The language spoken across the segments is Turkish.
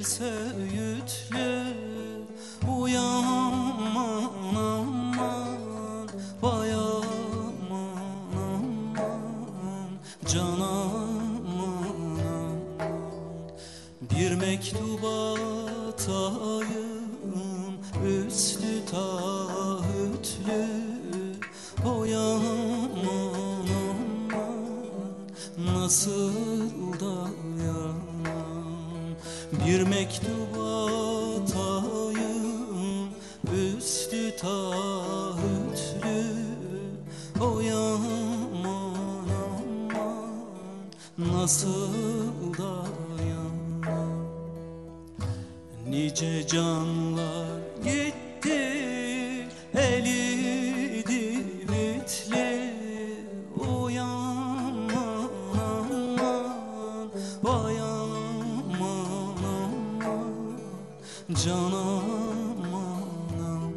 değilse öğütle Uyan aman Vay aman aman Can aman Bir mektuba atayım Üstü taahhütlü Oy aman aman. Nasıl Bir mektuba tayım üstü taahhütlü. O yaman aman nasıl dayanmam? Nice canlar Can aman aman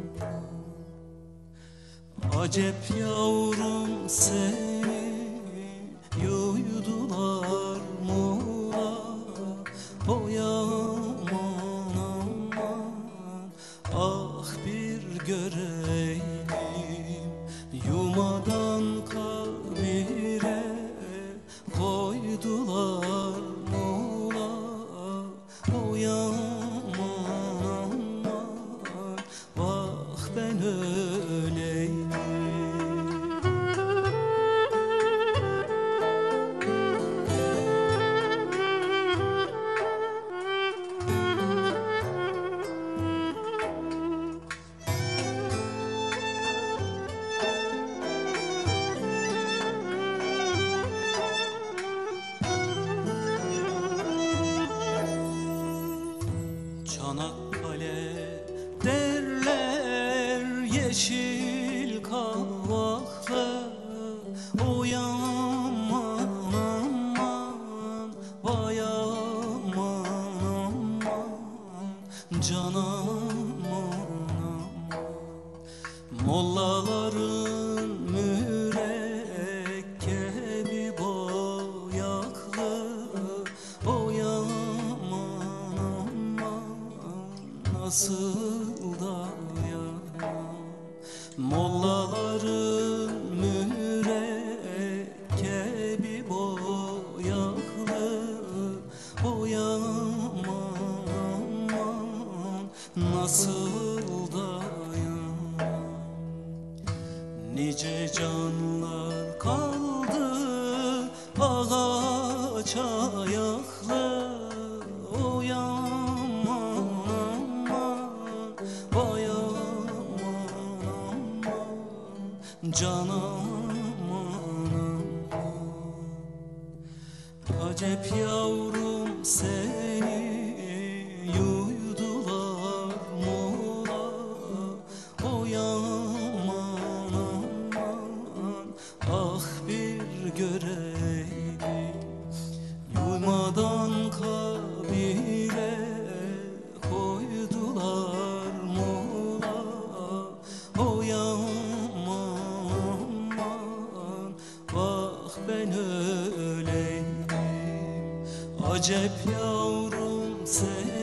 Acep yavrum seni yuydular mola O yaman aman. Ah bir göreydim Yumadan kabire koydular yeşil kavaklı O yaman aman vay aman aman Can aman Mollaların mürekkebi boyaklı O yaman aman nasıl dayan Mollaların mürekkebi boyaklı aman nasıl dayan? Nice canlar kaldı ağaç ayaklı aman Can aman aman Acep yavrum seni yuydular mola O yaman aman. Ah bir göreydim Yuymadan Acep yavrum sen